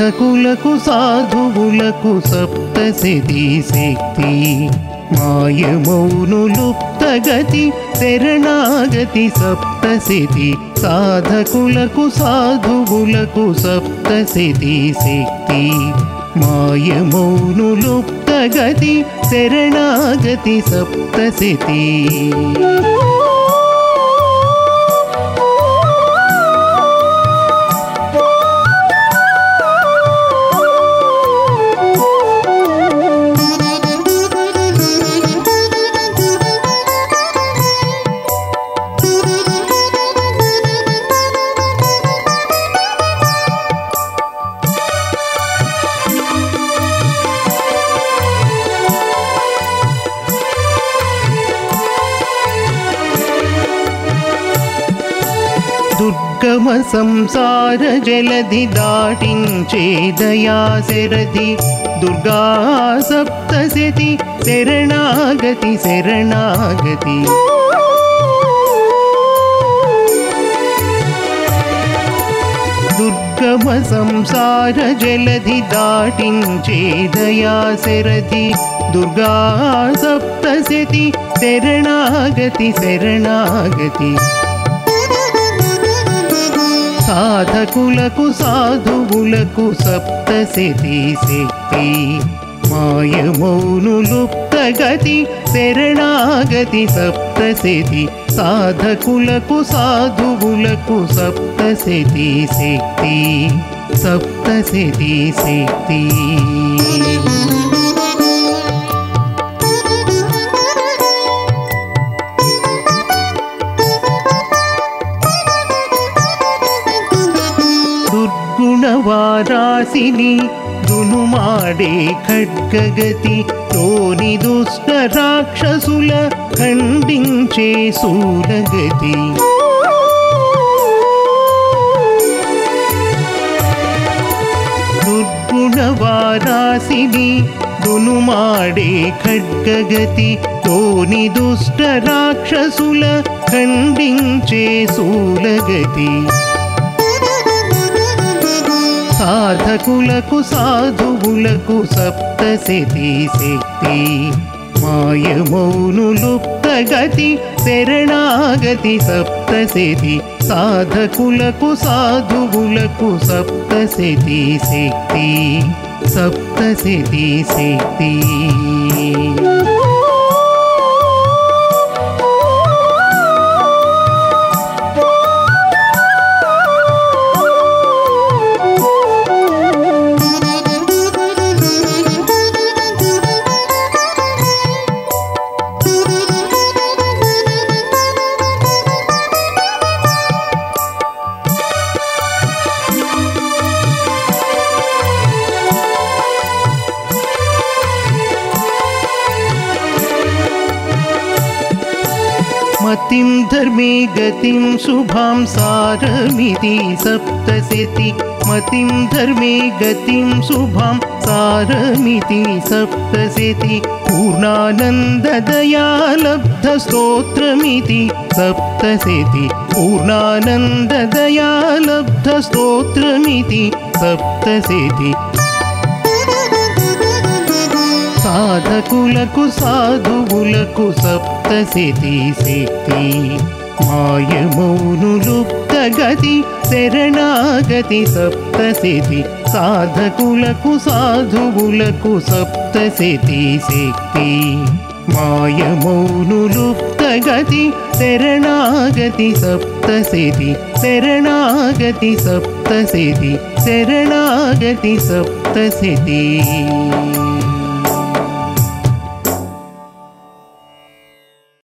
సాధకులకు సాధువులకు సప్తశతి శక్తి. మాయమౌను లుప్తగతి శరణాగతి సప్తశతి. సాధకులకు సాధువులకు సప్తశతి శక్తి. మాయమౌను లుప్తగతి శరణాగతి సప్తశతి. దుర్గమ సంసార జలధి దాటించే దయాశరథి దుర్గా సప్తశతి శరణాగతి శరణాగతి దుర్గమ సంసార జలధి దాటించే దయాశరథి దుర్గా సప్తశతి శరణాగతి శరణాగతి సాధకులకు సాధువులకు సప్తశతి శక్తి. మాయమౌను లుప్తగతి శరణాగతి సప్తశతి. సాధకులకు సాధువులకు సప్తశతి శక్తి. సప్తశతి శక్తి. దుర్గుణవారాసిని దునుమాడే ఖడ్గగతి తోని దుష్ట రాక్షసుల ఖండించే శూలగతి దుర్గుణవారాసిని దునుమాడే ఖడ్గగతి తోని దుష్ట రాక్షసుల ఖండించే శూలగతి సాధకులకు సాధువులకు సప్తశతి శక్తి. మాయమౌను లుప్తగతి శరణాగతి సప్తశతి. సాధకులకు సాధువులకు సప్తశతి శక్తి. సప్తశతి శక్తి. मतिं धर्मे गतिं शुभां सारमिति सप्त मतिं धर्मे गतिं शुभां सारमिति सप्त सेति पूर्णानन्ददयालब्धस्तोत्रमिति सप्त सेति पूर्णानन्ददयालब्धस्तोत्रमिति सप्त సాధకులకు సాధువులకు సప్తశతి శక్తి. మాయమౌను లుప్తగతి శరణాగతి సప్తశతి. సాధకులకు సాధువులకు సప్తశతి శక్తి. మాయమౌను లుప్తగతి శరణాగతి సప్తశతి. శరణాగతి సప్తశతి శరణాగతి సప్తశతి.